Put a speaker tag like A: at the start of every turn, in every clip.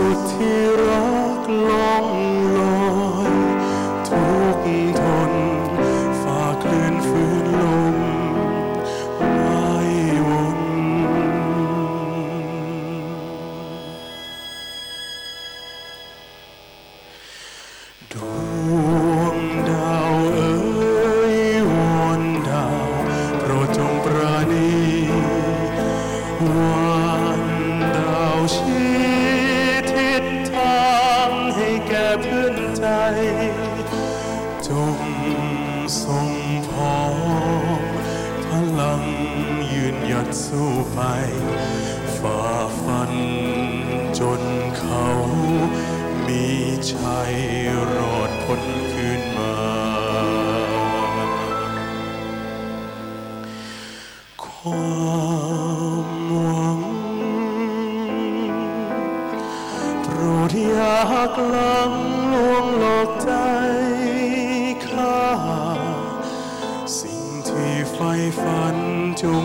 A: สุดที่รักล่องลอยทุกทนาหักหลังลวงหลอกใจข้า สิ่งที่ไฟฝันจง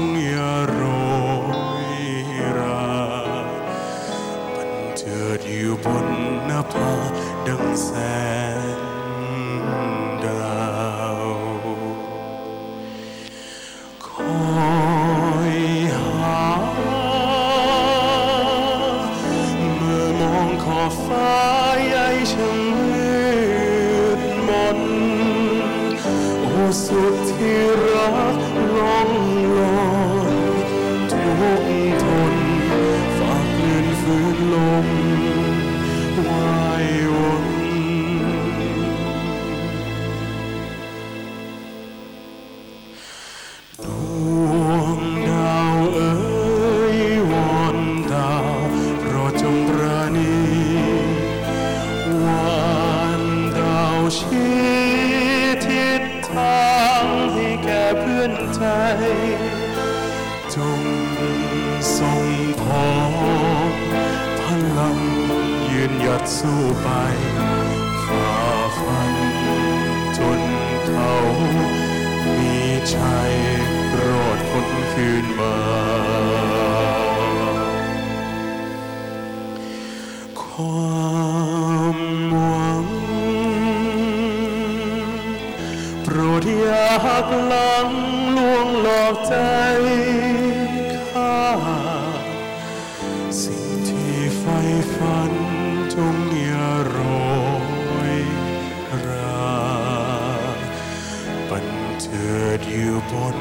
A: เจิดอยู่บน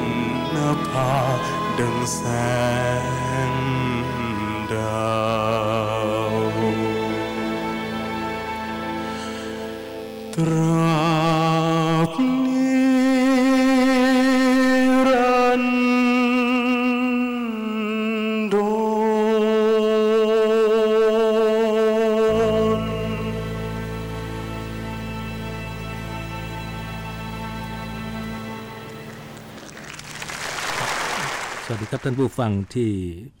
A: หน้าผาดังแสงดา ดี
B: ครับท่านผู้ฟังที่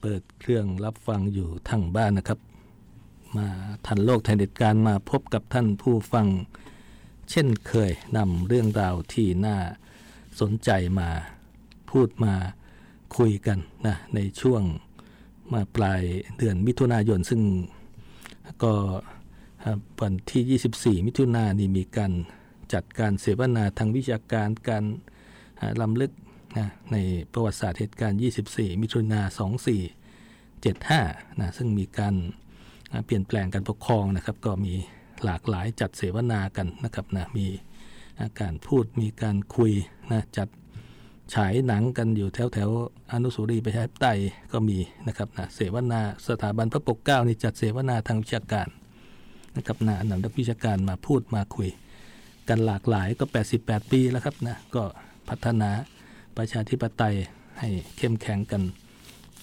B: เปิดเครื่องรับฟังอยู่ทางบ้านนะครับ มาทันโลกแทนเหตุการมาพบกับท่านผู้ฟัง เช่นเคยนำเรื่องราวที่น่าสนใจมาพูดมาคุยกันนะในช่วงมาปลายเดือนมิถุนายนซึ่งก็วันที่ 24 มิถุนายนนี่มีการจัดการเสวนาทางวิชาการการลำลึก นะในประวัติศาสตร์เหตุการณ์ 24 มิถุนา 2475 นะซึ่งมีการเปลี่ยนแปลงการปกครองนะครับก็มีหลากหลายจัดเสวนากันนะครับนะมีการพูดมีการคุยนะจัดฉายหนังกันอยู่แถวแถวอนุสาวรีประชาธิปไตยก็มีนะครับนะเสวนาสถาบันพระปกเกล้านี่จัดเสวนาทางวิชาการนะครับนะนำนักวิชาการมาพูดมาคุย กันหลากหลายก็ 88 ปีแล้วครับนะก็พัฒนา ประชาธิปไตยให้เข้มแข็งกัน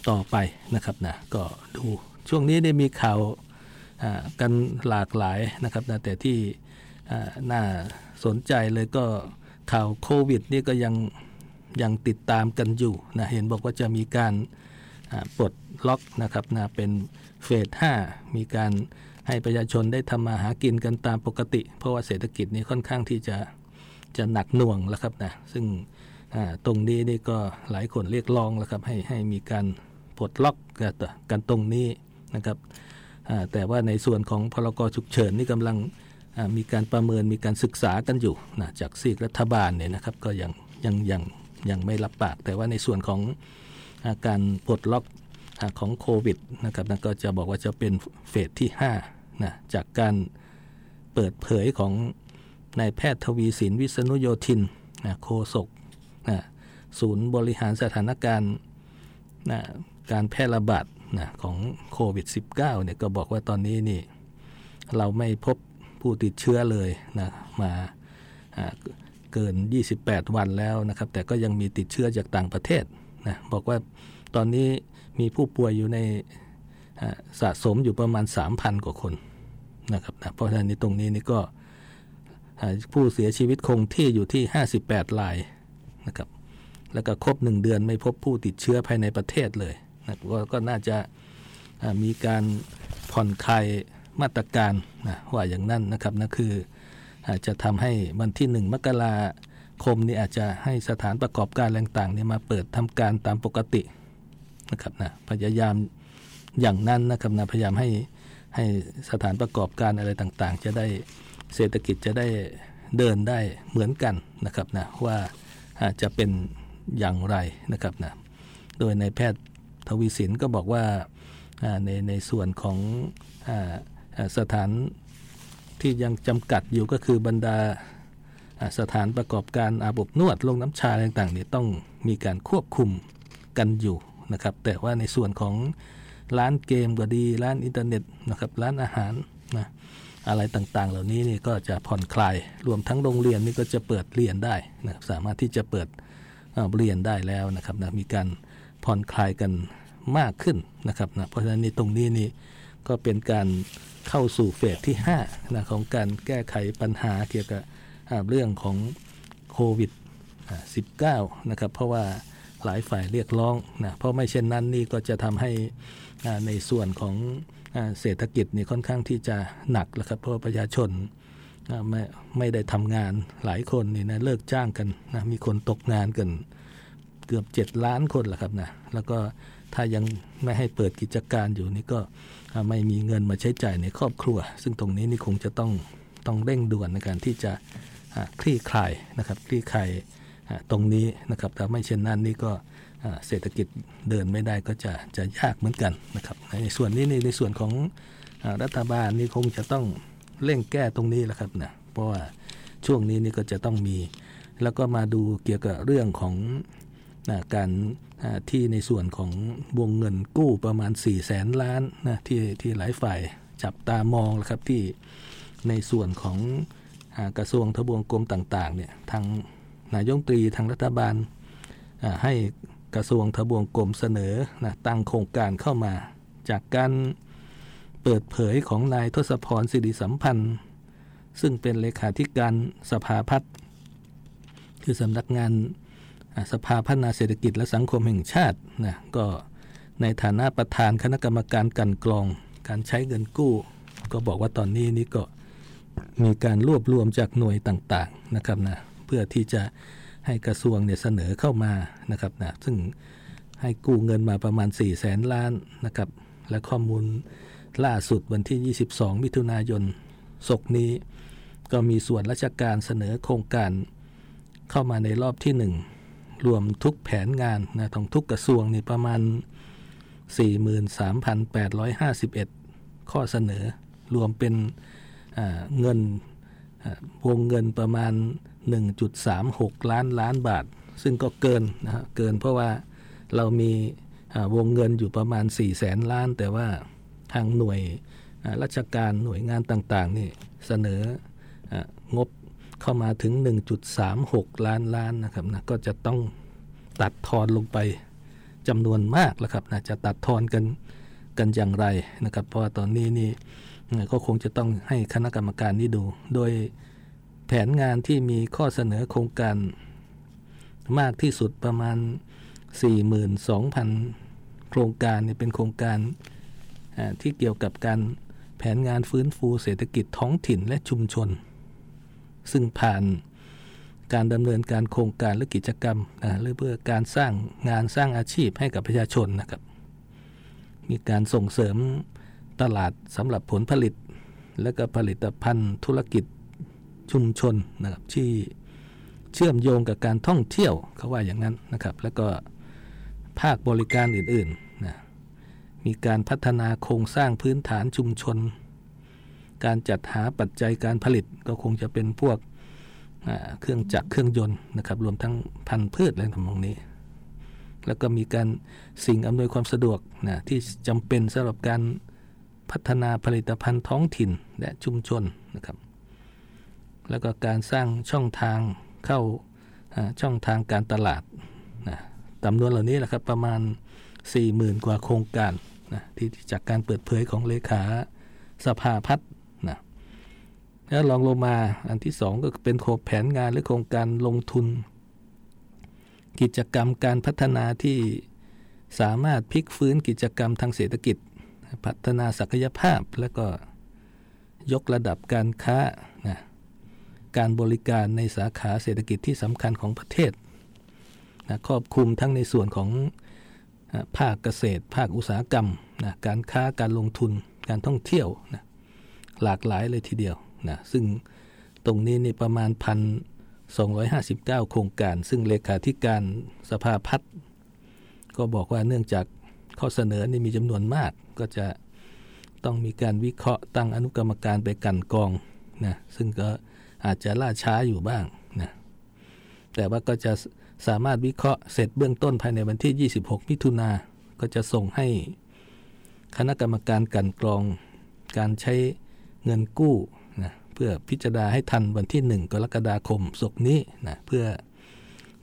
B: ต่อไปนะครับนะก็ดูช่วงนี้ได้มีข่าวกันหลากหลายนะครับนะแต่ที่น่าสนใจเลยก็ข่าวโควิดนี่ก็ยังยังติดตามกันอยู่นะเห็นบอกว่าจะมีการปลดล็อกนะครับนะเป็นเฟส 5 มีการให้ประชาชนได้ทำมาหากินกันตามปกติ เพราะว่าเศรษฐกิจนี้ค่อนข้างที่จะจะหนักหน่วงแล้วครับนะซึ่ง ตรงนี้นี่ก็หลายคนเรียกร้องแล้วครับให้ให้มีการปลดล็อกกันตรงนี้นะครับแต่ว่าในส่วนของพรกฉุกเฉินนี่กำลังมีการประเมินมีการศึกษากันอยู่นะจากซีกรัฐบาลเนี่ยนะครับก็ยังยังยังยังไม่รับปาก แต่ว่าในส่วนของการปลดล็อกของโควิดนะครับนะก็จะบอกว่าจะเป็นเฟสที่5นะจากการเปิดเผยของนายแพทย์ทวีสินวิษณุโยธินนะโฆษก ศูนย์บริหารสถานการณ์นะการแพร่ระบาดนะของโควิด -19 เนี่ยก็บอกว่าตอนนี้นี่เราไม่พบผู้ติดเชื้อเลยนะมาเกิน 28 วันแล้วนะครับ แต่ก็ยังมีติดเชื้อจากต่างประเทศนะบอกว่าตอนนี้มีผู้ป่วยอยู่ในสะสมอยู่ประมาณ 3,000 กว่าคนนะครับนะเพราะฉะนั้นตรงนี้นี่ก็ผู้เสียชีวิตคงที่อยู่ที่ 58รายนะครับ แล้วก็ครบ1เดือนไม่พบผู้ติดเชื้อภายในประเทศเลยนะกก็น่าจะมีการผ่อนคลายมาตรการนะว่าอย่างนั้นนะครับนั่นคืออาจจะทำให้วันที่ 1 มกราคมนี้อาจจะให้สถานประกอบการต่างๆเนี่ยมาเปิดทำการตามปกตินะครับนะพยายามอย่างนั้นนะครับนะพยายามให้ให้สถานประกอบการอะไรต่างๆ จะได้เศรษฐกิจจะได้เดินได้เหมือนกันนะครับนะว่าจะเป็น อย่างไรนะครับนะโดยในแพทย์ทวีสินก็บอกว่าในในส่วนของสถานที่ยังจำกัดอยู่ก็คือบรรดาสถานประกอบการอาบอบนวดลงน้ำชาต่างๆนี่ต้องมีการควบคุมกันอยู่นะครับแต่ว่าในส่วนของร้านเกมก็ดี ร้านอินเทอร์เน็ตนะครับร้านอาหารนะอะไรต่างๆ เหล่านี้นี่ก็จะผ่อนคลายรวมทั้งโรงเรียนนี่ก็จะเปิดเรียนได้นะสามารถที่จะเปิด เรียนได้แล้วนะครับนะมีการผ่อนคลายกันมากขึ้นนะครับนะเพราะฉะนั้นในตรงนี้นี่ก็เป็นการเข้าสู่เฟสที่5นะของการแก้ไขปัญหาเกี่ยวกับเรื่องของโควิด -19 นะครับเพราะว่าหลายฝ่ายเรียกร้องนะเพราะไม่เช่นนั้นนี่ก็จะทำให้ในส่วนของเศรษฐกิจนี่ค่อนข้างที่จะหนักแล้วครับเพราะประชาชน ไม่ไม่ได้ทำงานหลายคนนี่นะเลิกจ้างกันนะมีคนตกงานกันเกือบ 7 ล้านคนแหละครับนะแล้วก็ถ้ายังไม่ให้เปิดกิจการอยู่นี่ก็ไม่มีเงินมาใช้จ่ายในครอบครัว ซึ่งตรงนี้นี่คงจะต้องต้องเร่งด่วนในการที่จะคลี่คลายนะครับคลี่คลายตรงนี้นะครับถ้าไม่เช่นนั้นนี่ก็เศรษฐกิจเดินไม่ได้ก็จะจะยากเหมือนกันนะครับในส่วนนี้ในส่วนของรัฐบาลนี่คงจะต้อง เร่งแก้ตรงนี้แหละครับนะเพราะว่าช่วงนี้นี่ก็จะต้องมี แล้วก็มาดูเกี่ยวกับเรื่องของการที่ในส่วนของวงเงินกู้ประมาณ4ี่แสนล้านนะที่ที่หลายฝ่ายจับตามองแล้วครับที่ในส่วนของกระทรวงทบวงกรมต่างๆเนี่ยทางนายงตรีทางรัฐบาลให้กระทรวงทบวงกรมเสนอนะตั้งโครงการเข้ามา จากการ เปิดเผยของนายทศพรสิริสัมพันธ์ ซึ่งเป็นเลขาธิการสภาพัฒน์คือสำนักงานสภาพัฒนาเศรษฐกิจและสังคมแห่งชาตินะก็ในฐานะประธานคณะกรรมการกันกรองการใช้เงินกู้ ก็บอกว่าตอนนี้นี่ก็มีการรวบรวมจากหน่วยต่างๆนะครับนะเพื่อที่จะให้กระทรวงเนี่ยเสนอเข้ามานะครับนะซึ่งให้กู้เงินมาประมาณ4ี่แสนล้านนะครับและข้อมูล ล่าสุดวันที่ 22 มิถุนายนศกนี้ ก็มีส่วนราชการเสนอโครงการเข้ามาในรอบที่ 1 รวมทุกแผนงานนะของทุกกระทรวงนี่ประมาณ 43,851 ข้อเสนอ รวมเป็นเงินวงเงินประมาณ 1.36 ล้านล้านบาท ซึ่งก็เกินนะเกินเพราะว่าเรามีวงเงินอยู่ประมาณ4แสนล้าน แต่ว่า ทางหน่วยราชการหน่วยงานต่างๆนี่เสนองบเข้ามาถึง 1.36 ล้านล้านนะครับนะก็จะต้องตัดทอนลงไปจำนวนมากแล้วครับนะจะตัดทอนกันกันอย่างไรนะครับ เพราะว่าตอนนี้นี่ก็คงจะต้องให้คณะกรรมการนี้ดู โดยแผนงานที่มีข้อเสนอโครงการมากที่สุดประมาณ 42,000 โครงการเนี่ยเป็นโครงการ ที่เกี่ยวกับการแผนงานฟื้นฟูเศรษฐกิจท้องถิ่นและชุมชน ซึ่งผ่านการดำเนินการโครงการหรือกิจกรรมนะหรือเพื่อการสร้างงานสร้างอาชีพให้กับประชาชนนะครับ มีการส่งเสริมตลาดสำหรับผลผลิต และก็ผลิตภัณฑ์ธุรกิจชุมชนนะครับที่เชื่อมโยงกับการท่องเที่ยวเขาว่าอย่างนั้นนะครับ แล้วก็ภาคบริการอื่น ๆ มีการพัฒนาโครงสร้างพื้นฐานชุมชน การจัดหาปัจจัยการผลิตก็คงจะเป็นพวกเครื่องจักรเครื่องยนต์นะครับ รวมทั้งพันธุ์พืชอะไรทำนองนี้ แล้วก็มีการสิ่งอำนวยความสะดวกนะที่จำเป็นสำหรับการพัฒนาผลิตภัณฑ์ท้องถิ่นและชุมชนนะครับ แล้วก็การสร้างช่องทางเข้าช่องทางการตลาดนะจำนวนเหล่านี้แหละครับประมาณ40,000 กว่าโครงการ นะที่จากการเปิดเผยของเลขาสภาพัฒน์นะแล้วลองลงมาอันที่สองก็เป็นโครงแผนงานหรือโครงการลงทุน กิจกรรมการพัฒนาที่สามารถพลิกฟื้นกิจกรรมทางเศรษฐกิจ พัฒนาศักยภาพแล้วก็ยกระดับการค้านะการบริการในสาขาเศรษฐกิจที่สำคัญของประเทศนะครอบคลุมทั้งในส่วนของ ภาคเกษตร ภาคอุตสาหกรรมนะการค้าการลงทุนการท่องเที่ยวนะหลากหลายเลยทีเดียวนะซึ่งตรงนี้นี่ประมาณ1,259 โครงการ ซึ่งเลขาธิการสภาพัฒน์ก็บอกว่าเนื่องจากข้อเสนอนี่มีจำนวนมาก ก็จะต้องมีการวิเคราะห์ตั้งอนุกรรมการไปกันกองนะซึ่งก็อาจจะล่าช้าอยู่บ้างนะแต่ว่าก็จะ สามารถวิเคราะห์เสร็จเบื้องต้นภายในวันที่ 26 มิถุนาก็จะส่งให้คณะกรรมการกันกรองการใช้เงินกู้นะเพื่อพิจารณาให้ทันวันที่ 1 กรกฎาคมศกนี้นะเพื่อ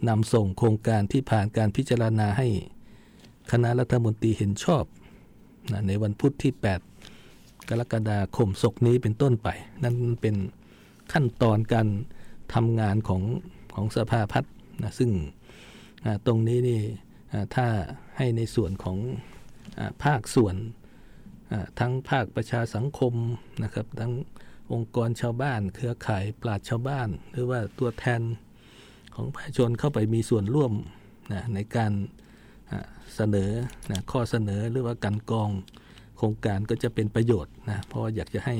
B: นำส่งโครงการที่ผ่านการพิจารณาให้คณะรัฐมนตรีเห็นชอบนะในวันพุธที่ 8 กรกฎาคมศกนี้เป็นต้นไป นั่นเป็นขั้นตอนการทำงานของของสภาพัฒน์ นะซึ่งตรงนี้นี่ถ้าให้ในส่วนของภาคส่วนทั้งภาคประชาสังคมนะครับทั้งองค์กรชาวบ้าน เครือข่ายปราชชาวบ้าน หรือว่าตัวแทนของประชาชนเข้าไปมีส่วนร่วมนะในการเสนอนะข้อเสนอหรือว่าการกองโครงการก็จะเป็นประโยชน์นะเพราะอยากจะให้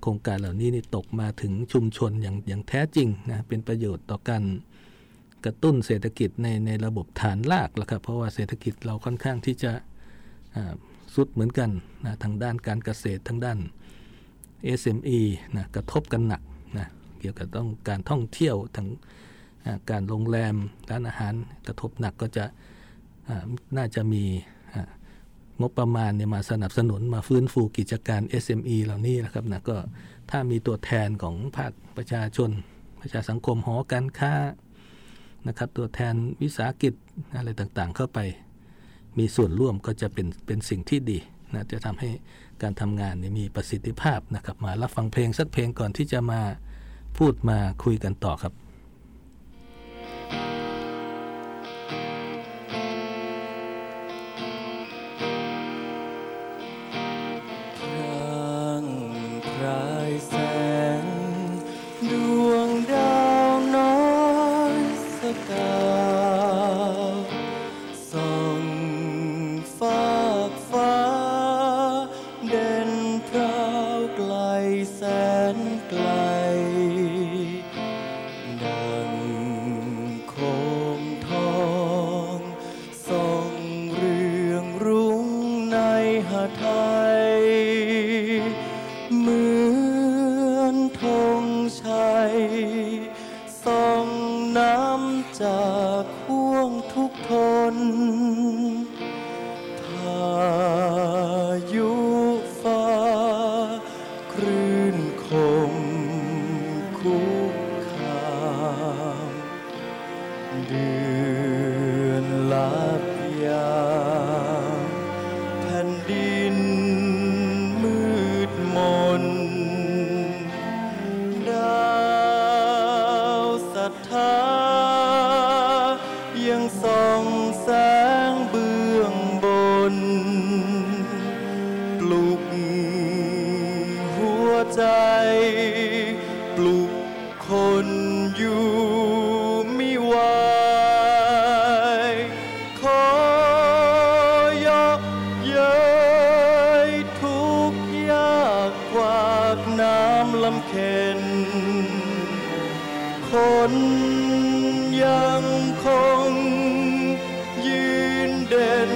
B: โครงการเหล่านี้นี่ตกมาถึงชุมชนอย่างอย่างแท้จริงนะเป็นประโยชน์ต่อการ กระตุ้นเศรษฐกิจในในระบบฐานรากแล้วครับ เพราะว่าเศรษฐกิจเราค่อนข้างที่จะสุดเหมือนกันนะทางด้านการเกษตรทางด้าน SME นะกระทบกันหนักนะเกี่ยวกับต้องการท่องเที่ยวทางการโรงแรมร้านอาหารกระทบหนักก็จะน่าจะมีงบประมาณเนี่ยมาสนับสนุนมาฟื้นฟูกิจการ SME เหล่านี้นะครับนะก็ถ้ามีตัวแทนของภาคประชาชน ประชาสังคมหอการค้า นะครับตัวแทนวิสาหกิจอะไรต่างๆ เข้าไปมีส่วนร่วมก็จะเป็นเป็นสิ่งที่ดีนะจะทำให้การทำงานนี่มีประสิทธิภาพนะครับมารับฟังเพลงสักเพลงก่อนที่จะมาพูดมาคุยกันต่อครับ
C: คนยังคงยืนเด่น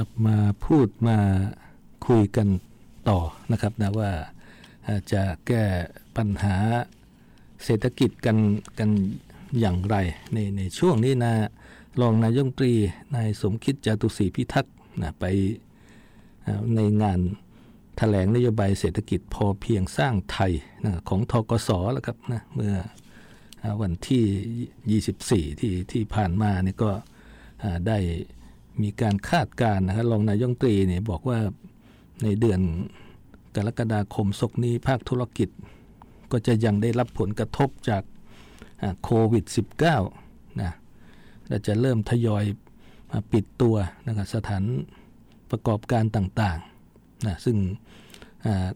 C: ครับ
B: มาพูดมาคุยกันต่อนะครับนะว่าจะแก้ปัญหาเศรษฐกิจกันกันอย่างไรในในช่วงนี้นะรองนายกรัฐมตรีนายสมคิดจตุศรีพิทักษ์นะไปในงานแถลงนโยบายเศรษฐกิจพอเพียงสร้างไทยนะของทกสแล้วครับนะเมื่อวันที่ 24 ที่ที่ผ่านมาเนี่ยก็ได้ มีการคาดการณ์นะครับรองนายกรัฐมนตรีเนี่ยบอกว่าในเดือนกรกฎาคมศกนี้ภาคธุรกิจ ก็จะยังได้รับผลกระทบจากโควิด -19 นะและจะเริ่มทยอยมาปิดตัวนะครับสถานประกอบการต่างๆนะซึ่ง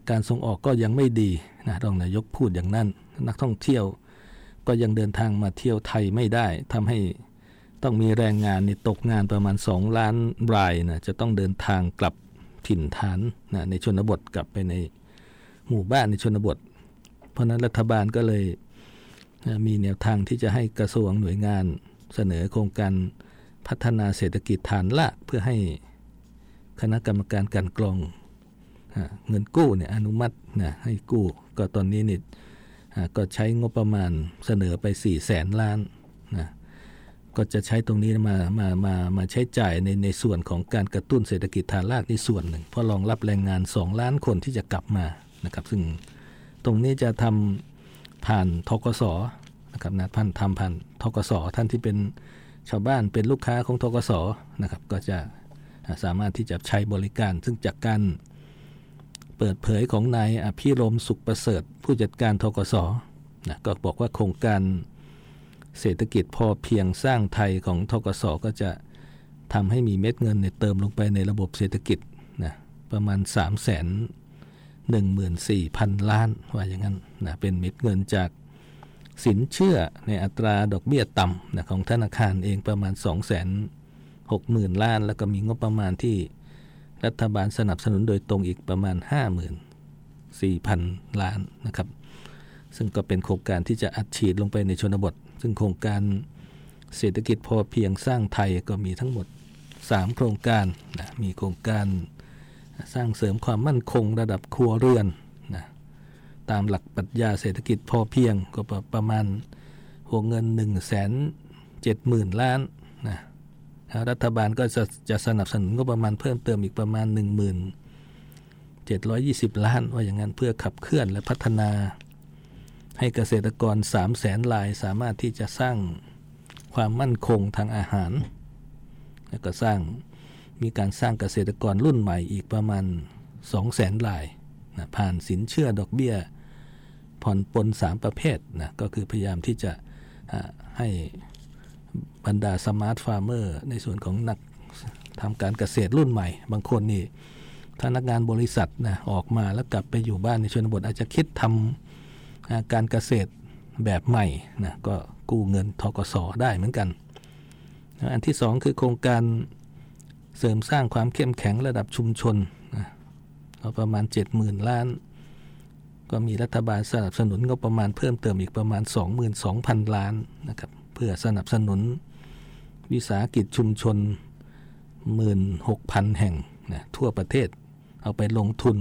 B: การส่งออกก็ยังไม่ดีนะรองนายกพูดอย่างนั้น นักท่องเที่ยวก็ยังเดินทางมาเที่ยวไทยไม่ได้ทำให้ ต้องมีแรงงานนี่ตกงานประมาณ 2 ล้านรายนะจะต้องเดินทางกลับถิ่นฐานนะในชนบทกลับไปในหมู่บ้านในชนบท เพราะนั้นรัฐบาลก็เลยมีแนวทางที่จะให้กระทรวงหน่วยงานเสนอโครงการพัฒนาเศรษฐกิจฐานลากเพื่อให้คณะกรรมการการกรองเงินกู้เนี่ยอนุมัตินะให้กู้ก็ตอนนี้นี่ก็ใช้งบประมาณเสนอไป4ี่แสนล้าน ก็จะใช้ตรงนี้มามามามาใช้จ่ายในในส่วนของการกระตุ้นเศรษฐกิจฐานรากในส่วนหนึ่งเพราะรองรับแรงงาน 2 ล้านคนที่จะกลับมานะครับ ซึ่งตรงนี้จะทำผ่านทกสนะครับนะพันทำผ่านทกสท่านที่เป็นชาวบ้านเป็นลูกค้าของทกสนะครับ ก็จะสามารถที่จะใช้บริการ ซึ่งจากการเปิดเผยของนายอภิรมสุขประเสริฐ ผู้จัดการทกสนะก็บอกว่าโครงการ เศรษฐกิจพอเพียงสร้างไทยของทกสก็จะทำให้มีเม็ดเงินในเติมลงไปในระบบเศรษฐกิจนะประมาณ 3 1 4 0 0 0 ล้านว่าอย่างนั้นนะเป็นเม็ดเงินจากสินเชื่อในอัตราดอกเบี้ยต่ำนะของธนาคารเองประมาณ 2 6 0 0 0 0 ล้าน แล้วก็มีงบประมาณที่รัฐบาลสนับสนุนโดยตรงอีกประมาณ 54,000 ล้านนะครับ ซึ่งก็เป็นโครงการที่จะอัดฉีดลงไปในชนบท ซึ่งโครงการเศรษฐกิจพอเพียงสร้างไทยก็มีทั้งหมด 3 โครงการนะมีโครงการสร้างเสริมความมั่นคงระดับครัวเรือนนะตามหลักปรัชญาเศรษฐกิจพอเพียงก็ประมาณหัวเงิน 1 7 0 0 0 0 ล้านนะรัฐบาลก็จะจะสนับสนุนก็ประมาณเพิ่มเติมอีกประมาณ 1720 ล้านว่าอย่างนั้นเพื่อขับเคลื่อนและพัฒนา ให้เกษตรกร 3 0 0แสนรายสามารถที่จะสร้างความมั่นคงทางอาหาร แล้วก็สร้างมีการสร้างเกษตรกรรุ่นใหม่อีกประมาณ 2 0 0แสนรายนะผ่านสินเชื่อดอกเบี้ย ผ่อนปลน3 ประเภทนะก็คือพยายามที่จะให้บรรดา smart farmer ในส่วนของนักทำการเกษตรรุ่นใหม่ บางคนนี่พนักงานบริษัทนะออกมาแล้วกลับไปอยู่บ้านในชนบทอาจจะคิดทำ การเกษตรแบบใหม่นะก็กู้เงินธกสได้เหมือนกัน อันที่สองคือโครงการเสริมสร้างความเข้มแข็งระดับชุมชนนะประมาณ 70,000 ล้าน ก็มีรัฐบาลสนับสนุนก็ประมาณเพิ่มเติมอีกประมาณ 22,000 ล้านนะครับเพื่อสนับสนุนวิสาหกิจชุมชน 16,000 แห่งนะทั่วประเทศเอาไปลงทุน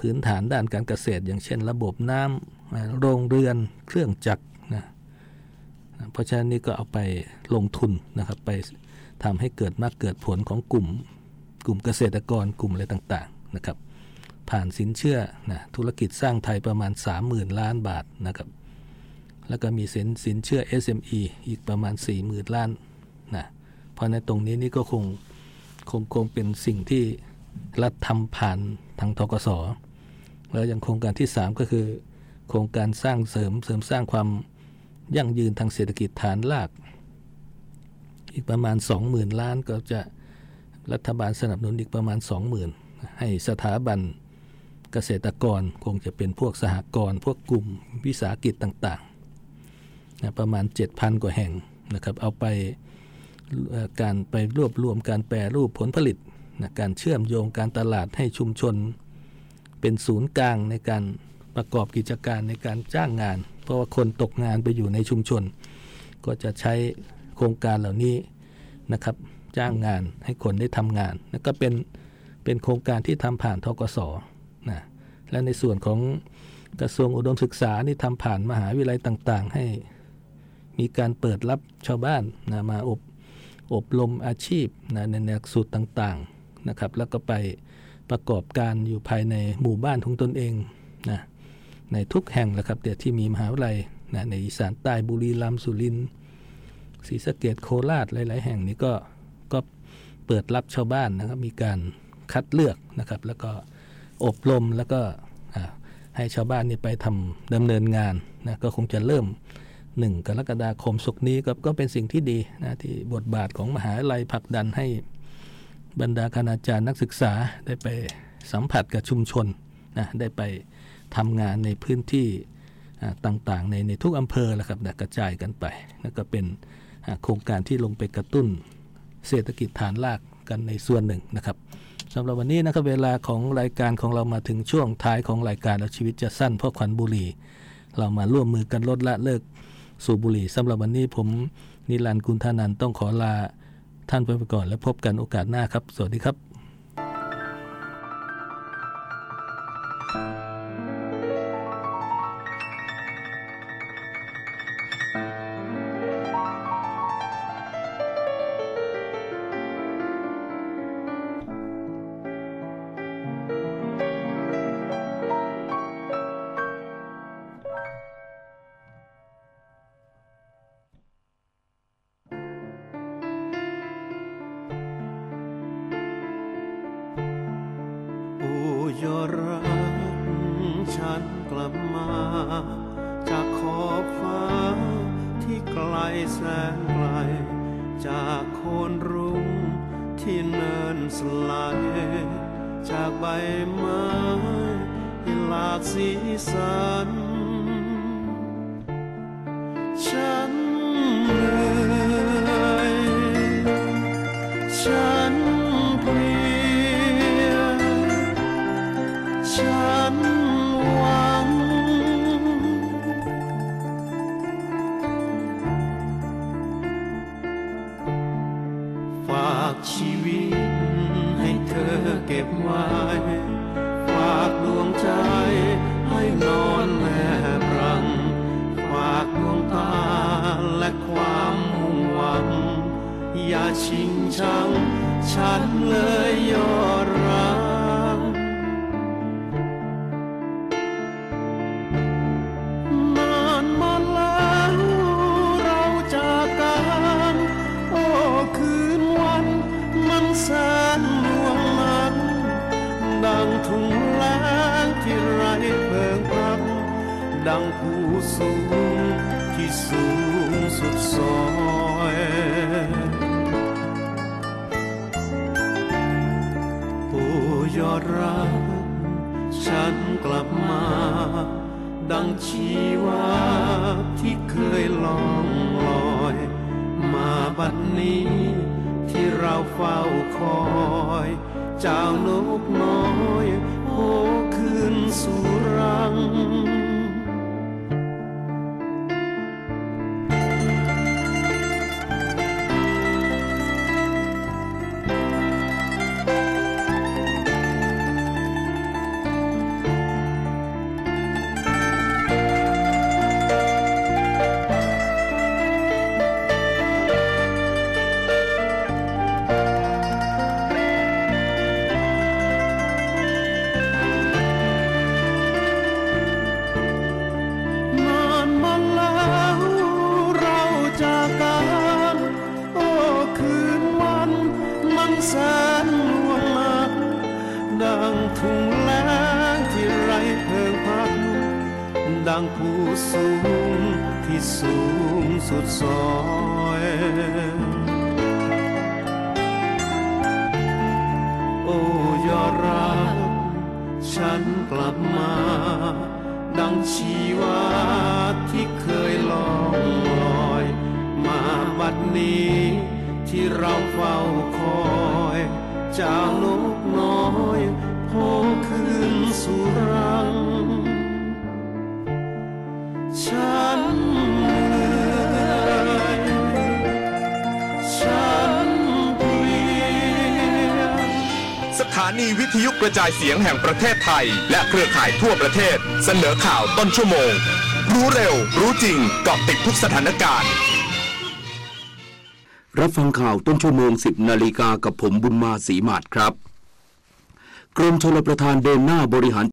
B: พื้นฐานด้านการเกษตร อย่างเช่น ระบบน้ำโรงเรือนเครื่องจักรนะเพราะฉะนั้นนี่ก็เอาไปลงทุนนะครับไปทำให้เกิดมากเกิดผลของกลุ่ม กลุ่มเกษตรกรกลุ่มอะไรต่างๆนะครับ ผ่านสินเชื่อนะธุรกิจสร้างไทยประมาณ 30,000 ล้านบาทนะครับแล้วก็มีสินสินเชื่อ SME อีกประมาณ 40,000 ล้านนะเพราะในตรงนี้นี่ก็คงคงคงเป็นสิ่งที่รัฐทำผ่านทางทกส แล้วอย่างโครงการที่ 3 ก็คือ โครงการสร้างเสริมเสริมสร้างความยั่งยืนทางเศรษฐกิจฐานราก อีกประมาณ 20,000 ล้านก็จะรัฐบาลสนับสนุนอีกประมาณ 20,000 ให้สถาบันเกษตรกรคงจะเป็นพวกสหกรณ์พวกกลุ่มวิสาหกิจต่างนะประมาณ 7,000 กว่าแห่งนะครับ เอาไปการไปรวบรวมการแปรรูปผลผลิตนะการเชื่อมโยงการตลาดให้ชุมชน เป็นศูนย์กลางในการประกอบกิจการในการจ้างงาน เพราะว่าคนตกงานไปอยู่ในชุมชน ก็จะใช้โครงการเหล่านี้นะครับ จ้างงานให้คนได้ทำงานแล้วก็เป็นเป็นโครงการที่ทำผ่านทกศนะและในส่วนของกระทรวงอุดมศึกษานี่ทำผ่านมหาวิทยาลัยต่าง ๆ ให้มีการเปิดรับชาวบ้านนะมาอบอบรมอาชีพนะในหลักสูตรต่างๆนะครับ แล้วก็ไป ประกอบการอยู่ภายในหมู่บ้านของตนเองนะในทุกแห่งแหละครับเดี๋ยวที่มีมหาวิทยาลัยนะในอีสานใต้บุรีรัมย์สุรินทร์ศรีสะเกดโคราชหลาย ๆ แห่งนี้ก็ก็เปิดรับชาวบ้านนะครับมีการคัดเลือกนะครับ แล้วก็อบรมแล้วก็ให้ชาวบ้านนี่ไปทำดำเนินงานนะก็คงจะเริ่มหนึ่งกรกฎาคมสุกนี้ก็ก็เป็นสิ่งที่ดีนะที่บทบาทของมหาลัยผลักดันให้ บรรดาคณาจารย์นักศึกษาได้ไปสัมผัสกับชุมชนนะได้ไปทำงานในพื้นที่ต่างๆ ในในทุกอำเภอแล้วครับกระจายกันไปนั่นก็เป็นโครงการที่ลงไปกระตุ้นเศรษฐกิจฐานรากกันในส่วนหนึ่งนะครับสำหรับวันนี้นะครับเวลาของรายการของเรามาถึงช่วงท้ายของรายการแล้วชีวิตจะสั้นเพราะควันบุหรี่ เรามาร่วมมือกันลดละเลิกสูบบุหรี่สำหรับวันนี้ผมนิรันดร์กุลธานันต้องขอลา ท่านไปก่อน และพบกันโอกาสหน้าครับ สวัสดีครับ
D: วิต ให้เธอเก็บไว้ ฝากดวงใจให้นอนแนบรัง ฝากดวงตาและความมุ่งหวัง อย่าชิงชัง ฉันเลยยอด ดังผู้สูงที่สูงสุดซอยโอ้ยอดรัก ฉันกลับมา ดังชีวาที่เคยลองลอย มาบัดนี้ที่เราเฝ้าคอยเจ้านกน้อยโผคืนสู่รัง สูงที่สูงสุดซอยโอ้ยอรักฉันกลับมา ดังชีวาที่เคยลองลอย มาบัดนี้ที่เราเฝ้าคอยเจ้านกน้อยโผคืนสู่รัง
E: ถานีวิทยุกระจายเสียงแห่งประเทศไทย และเครือข่ายทั่วประเทศ เสนอข่าวต้นชั่วโมง รู้เร็ว รู้จริงเกาะติดทุกสถานการณ์
F: รับฟังข่าวต้นชั่วโมง 10 นาฬิกากับผมบุญมาศีมาศครับ กรมชลประทานเดินหน้าบริหาร